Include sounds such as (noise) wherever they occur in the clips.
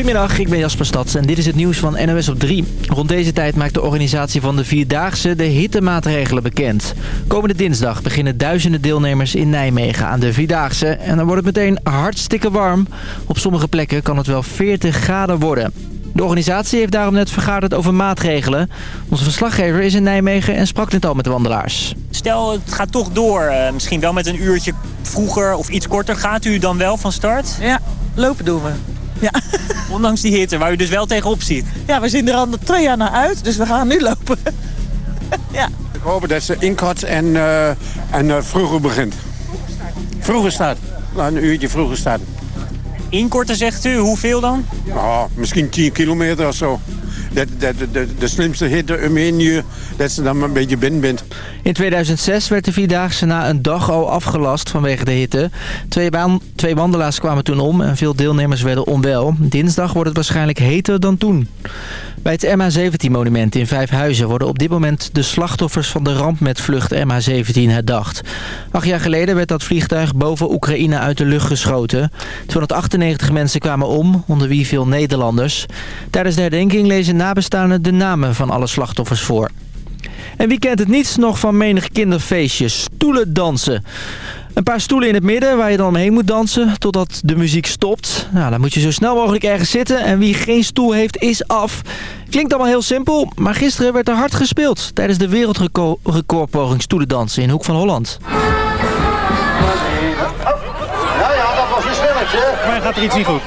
Goedemiddag, ik ben Jasper Stads en dit is het nieuws van NOS op 3. Rond deze tijd maakt de organisatie van de Vierdaagse de hittemaatregelen bekend. Komende dinsdag beginnen duizenden deelnemers in Nijmegen aan de Vierdaagse. En dan wordt het meteen hartstikke warm. Op sommige plekken kan het wel 40 graden worden. De organisatie heeft daarom net vergaderd over maatregelen. Onze verslaggever is in Nijmegen en sprak net al met de wandelaars. Stel, het gaat toch door. eh, misschien wel met een uurtje vroeger of iets korter. Gaat u dan wel van start? Ja, lopen doen we. Ja. (laughs) Ondanks die hitte, waar u dus wel tegenop ziet. ja, we zien er al twee jaar naar uit, dus we gaan nu lopen. (laughs) ja. Ik hoop dat ze inkort en, eh, en eh, vroeger begint. Vroeger staat. Nou, een uurtje vroeger staat. Inkorten zegt u, hoeveel dan? Oh, misschien 10 kilometer of zo. Dat, dat, de, slimste hitte om uur, dat ze dan maar een beetje binnen bent. In 2006 werd de Vierdaagse na een dag al afgelast vanwege de hitte. Twee, twee wandelaars kwamen toen om en veel deelnemers werden onwel. Dinsdag wordt het waarschijnlijk heter dan toen. Bij het MH17-monument in Vijfhuizen worden op dit moment de slachtoffers van de ramp met vlucht MH17 herdacht. Acht jaar geleden werd dat vliegtuig boven Oekraïne uit de lucht geschoten. 298 mensen kwamen om, onder wie veel Nederlanders. Tijdens de herdenking lezen nabestaanden de namen van alle slachtoffers voor. En wie kent het niet nog van menig kinderfeestje? Stoelen dansen. Een paar stoelen in het midden waar je dan omheen moet dansen totdat de muziek stopt. Nou, dan moet je zo snel mogelijk ergens zitten en wie geen stoel heeft is af. Klinkt allemaal heel simpel, maar gisteren werd er hard gespeeld... tijdens de wereldrecordpoging stoelendansen in Hoek van Holland. Gaat er iets niet goed?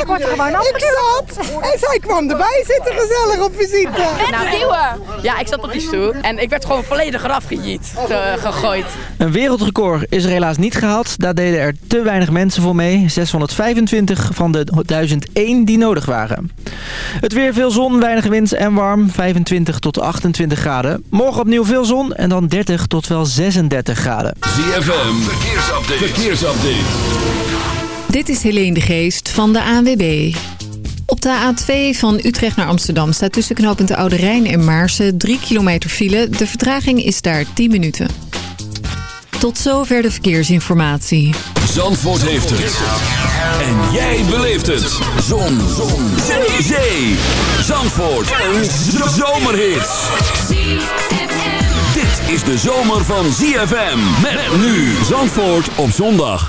Ik word er gewoon zat en zij kwam erbij zitten gezellig op visite. Nou, duwen. Ja, ik zat op die stoel en ik werd gewoon volledig eraf gejiet, ge- gegooid. Een wereldrecord is er helaas niet gehaald. Daar deden er te weinig mensen voor mee. 625 van de 1001 die nodig waren. Het weer veel zon, weinig wind en warm. 25 tot 28 graden. Morgen opnieuw veel zon en dan 30 tot wel 36 graden. ZFM, verkeersupdate. verkeersupdate. Dit is Helene de Geest van de ANWB. Op de A2 van Utrecht naar Amsterdam staat tussen knooppunt Oude Rijn en Maarsen 3 kilometer file. De vertraging is daar 10 minuten. Tot zover de verkeersinformatie. Zandvoort heeft het. En jij beleeft het. Zon. Zon. Zee. Zandvoort. Een zomerhit. Dit is de zomer van ZFM. Met nu Zandvoort op zondag.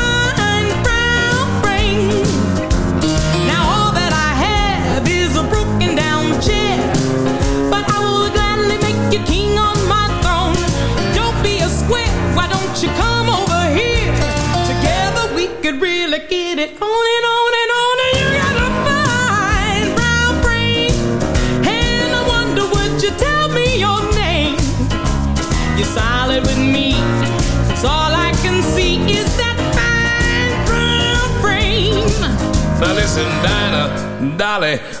you come over here? Together we could really get it on and on and on. And you got a fine brown brain. And I wonder would you tell me your name? You're solid with me. Cause all I can see is that fine brown frame. Now listen, Dinah, Dolly.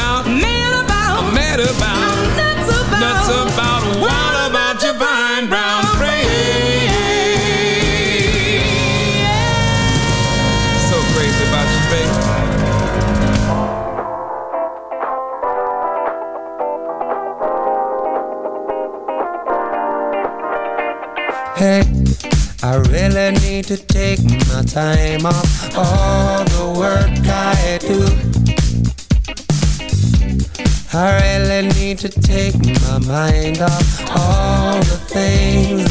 time off all the work I do. I really need to take my mind off all the things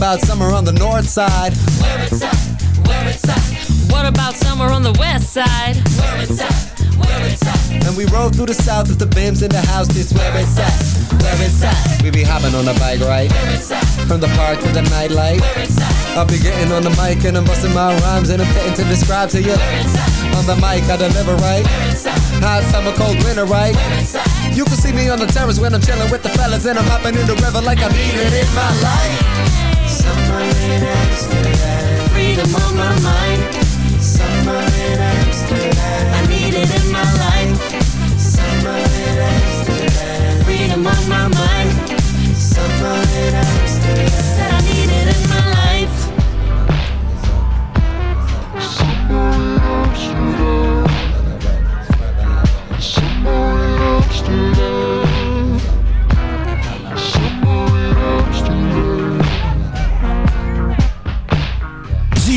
About summer on the north side? where it's at, where it's at, What about summer on the west side? where it's at, where it's at, And we roll through the south with the bims in the house. This where it's at, where it's at. We be hopping on a bike ride where it's at, from the park to the nightlight. where it's at, I'll be getting on the mic and I'm busting my rhymes and I'm fitting to describe to you. On the mic, I deliver right. Where it's at. Hot summer, cold winter, right? Where it's at. You can see me on the terrace when I'm chilling with the fellas and I'm hopping in the river like I'm eating in my life. In Amsterdam. Freedom on my mind. Summer in Amsterdam. I need it in my life. Summer in Amsterdam. Freedom on my mind. Summer in Amsterdam. Said I need it in my life.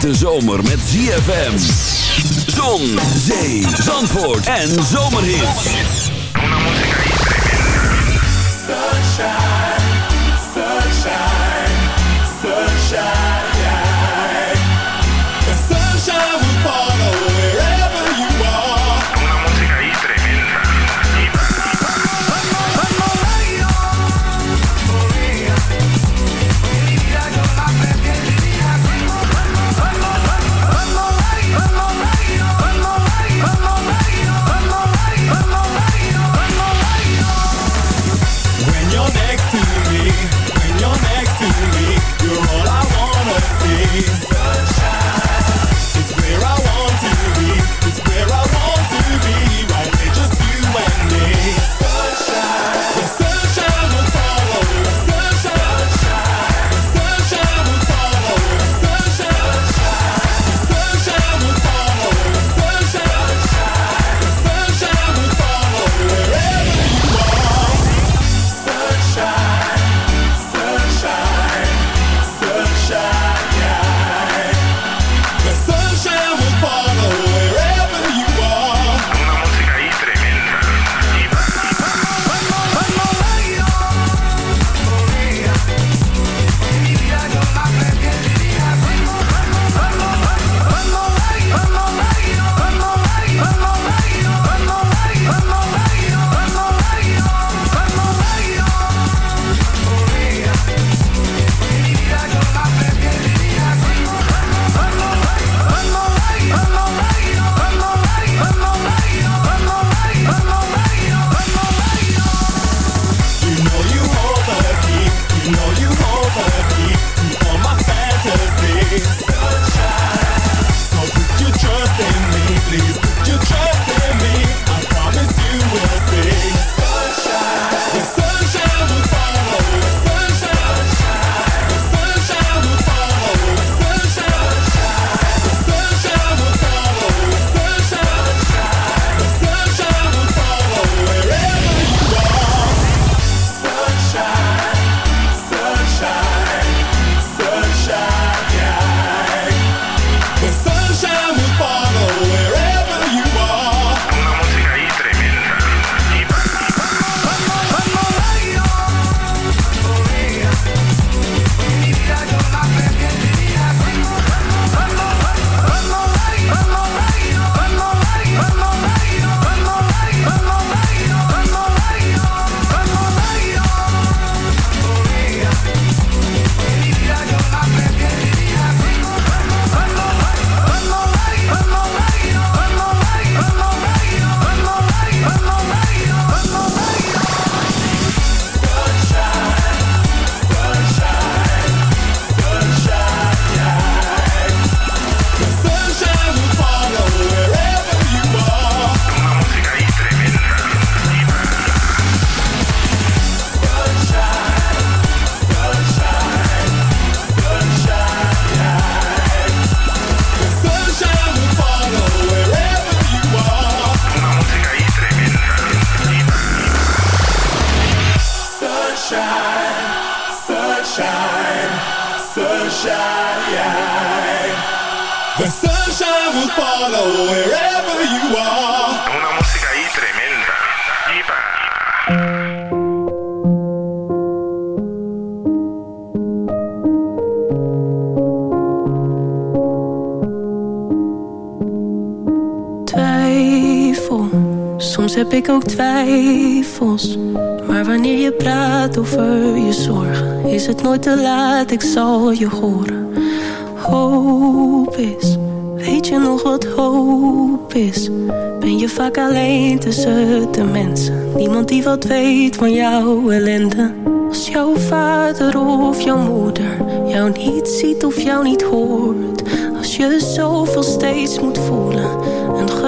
Hete zomer met ZFM. Zon, zee, zandvoort en zomerhits. Sunshine, sunshine, sunshine. The sunshine will follow wherever you are. Una música ahí tremenda. Twijfel, soms heb ik ook twijfels. Maar wanneer je praat over je zorgen, is het nooit te laat, ik zal je horen. Hoop is, weet je nog wat hoop is? Ben je vaak alleen tussen de mensen? Niemand die wat weet van jouw ellende. Als jouw vader of jouw moeder jou niet ziet of jou niet hoort. Als je zoveel steeds moet voelen,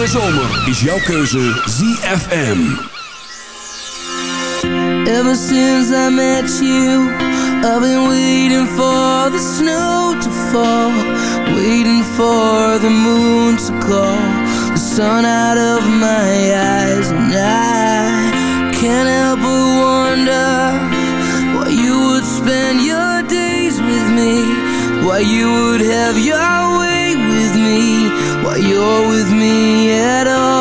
De zomer is jouw keuze ZFM. Ever since I met you, I've been waiting for the snow to fall, waiting for the moon to call the sun out of my eyes, and I can't help but wonder why you would spend your days with me, why you would have your way with me, why you're with me at all,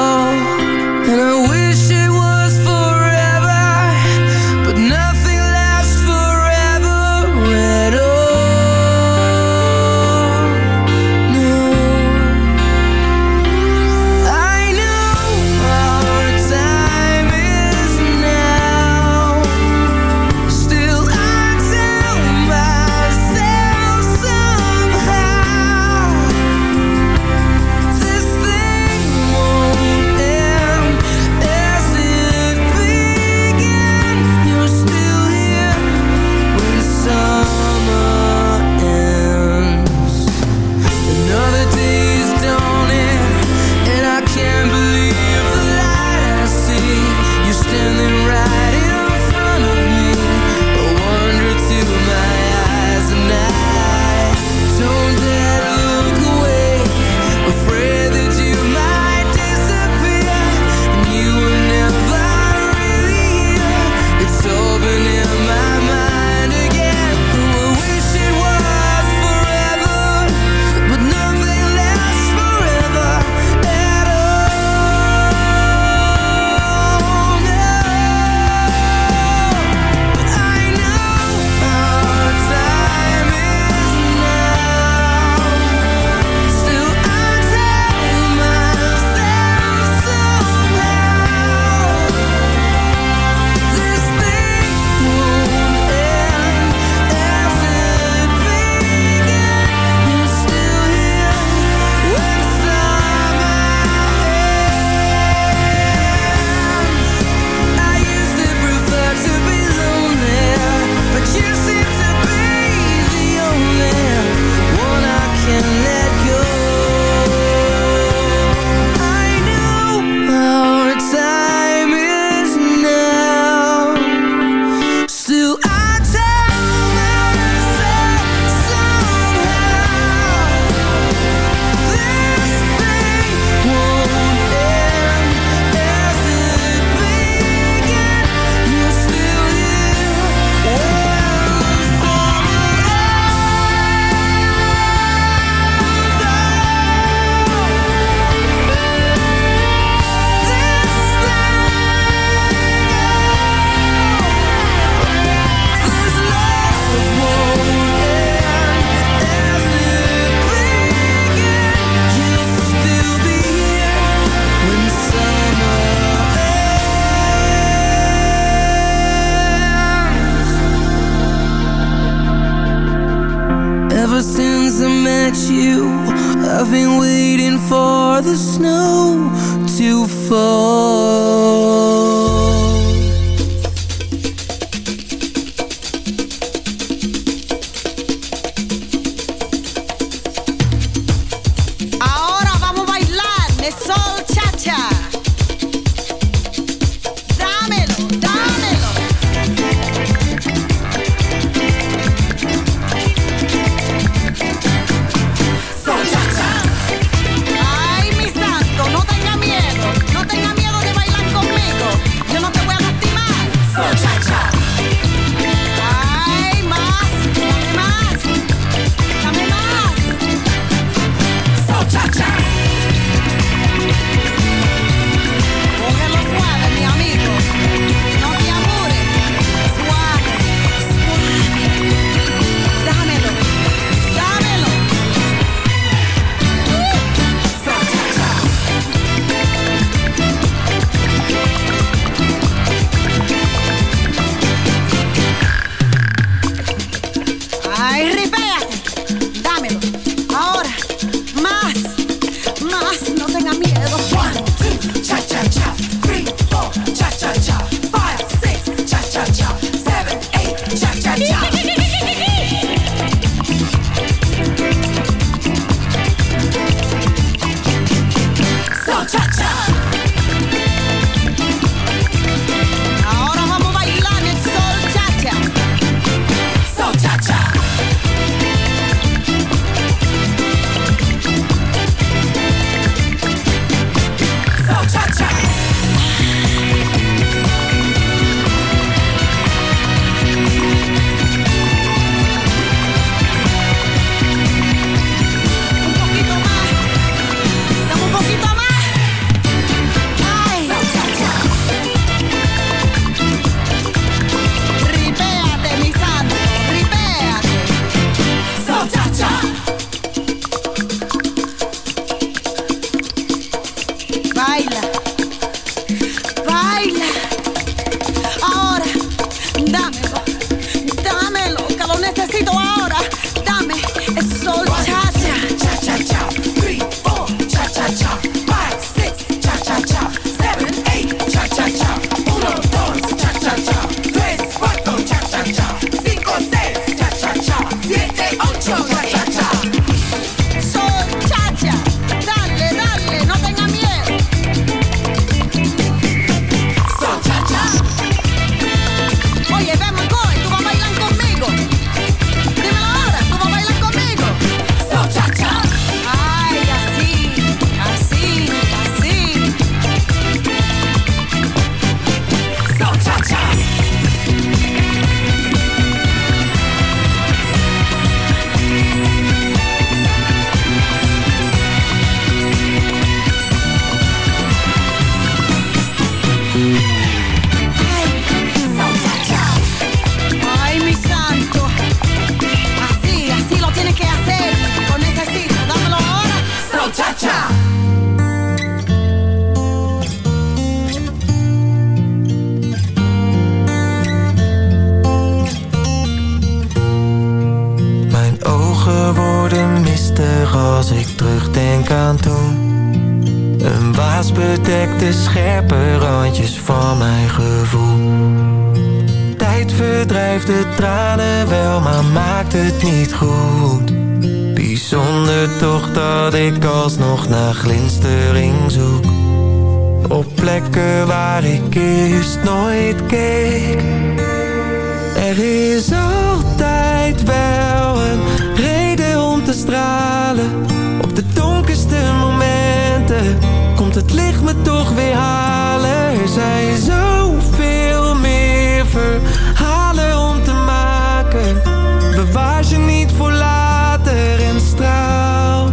Bewaar je niet voor later en straal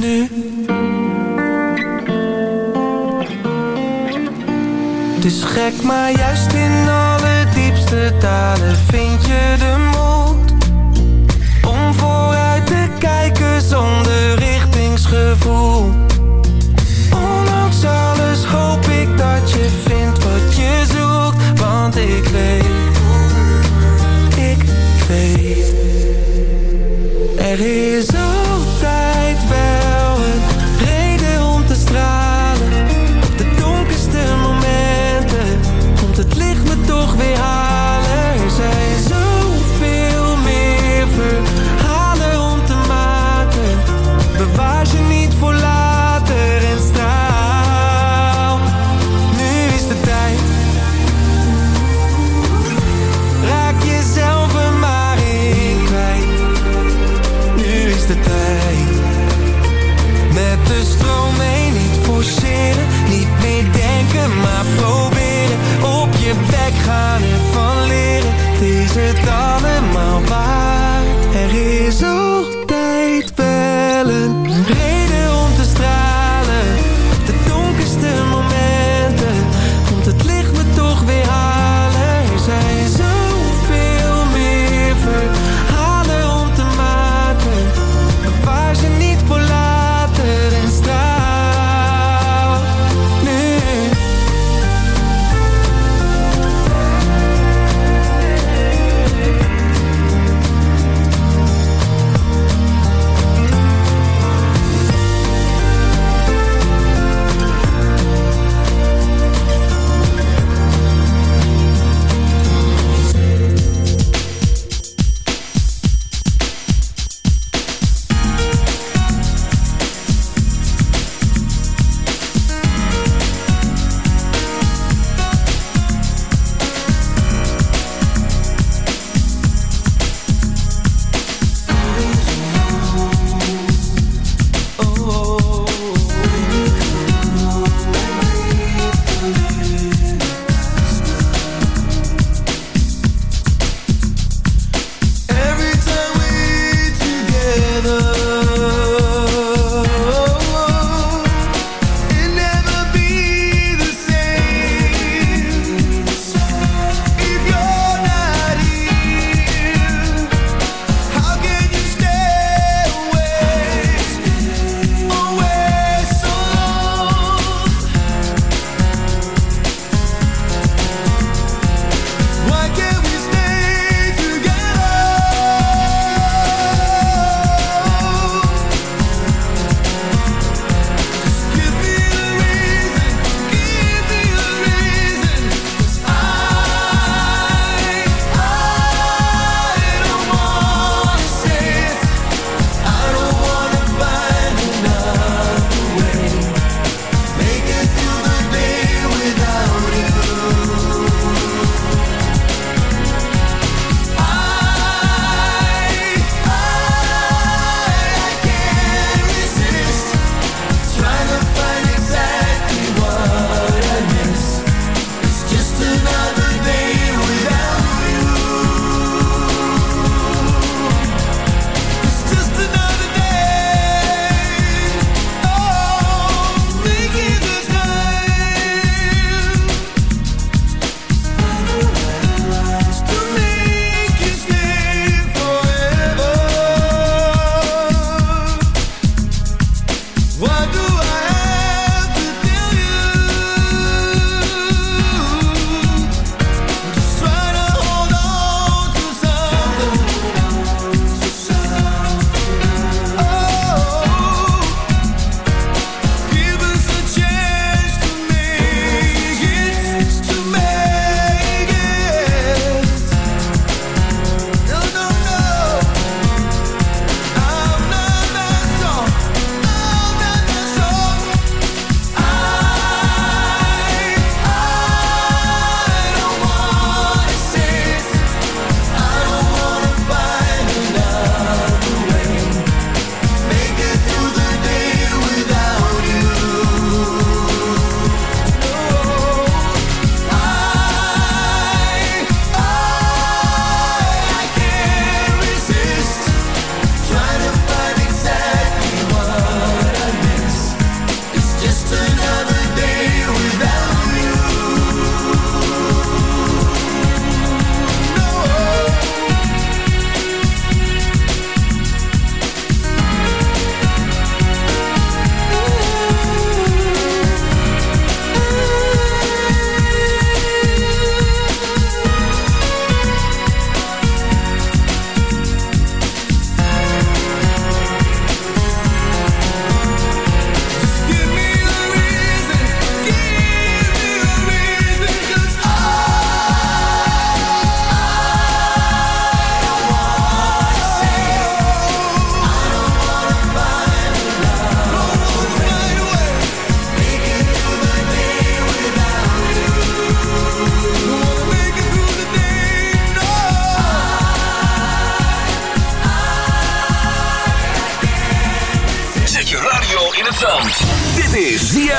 nu. Dus gek, maar juist in alle diepste talen vind je de moed. Om vooruit te kijken zonder richtingsgevoel.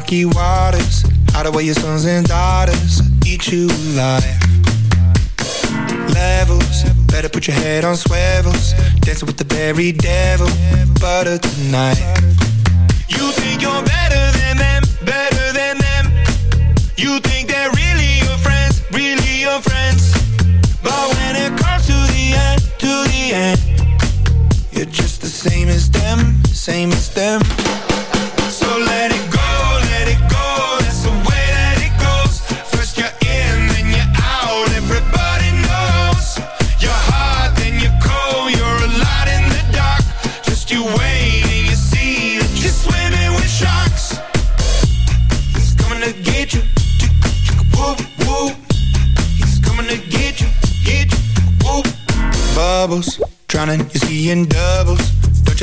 rocky waters. Hide away your sons and daughters. Eat you alive. Levels. Better put your head on swivels. Dancing with the very devil. Butter tonight. You think you're better than them. Better than them. You think they're really your friends. Really your friends. But when it comes to the end. To the end. You're just the same as them. Same as them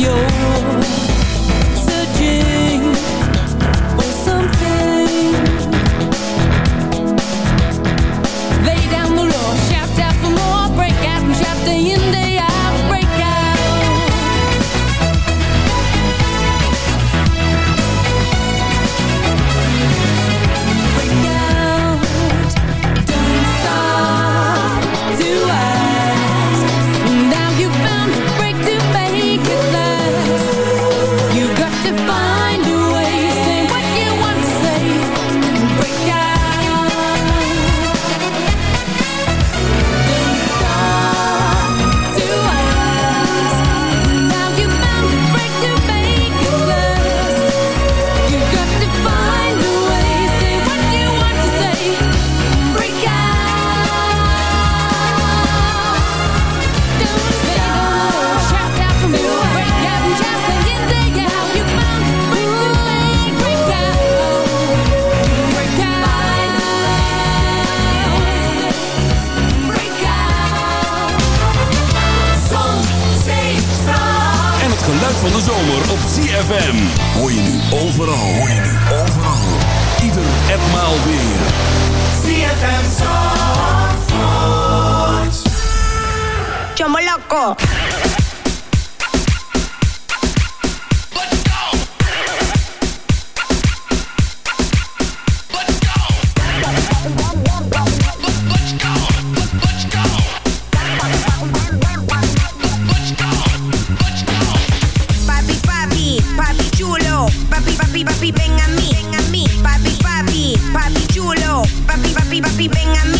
you sleeping at me.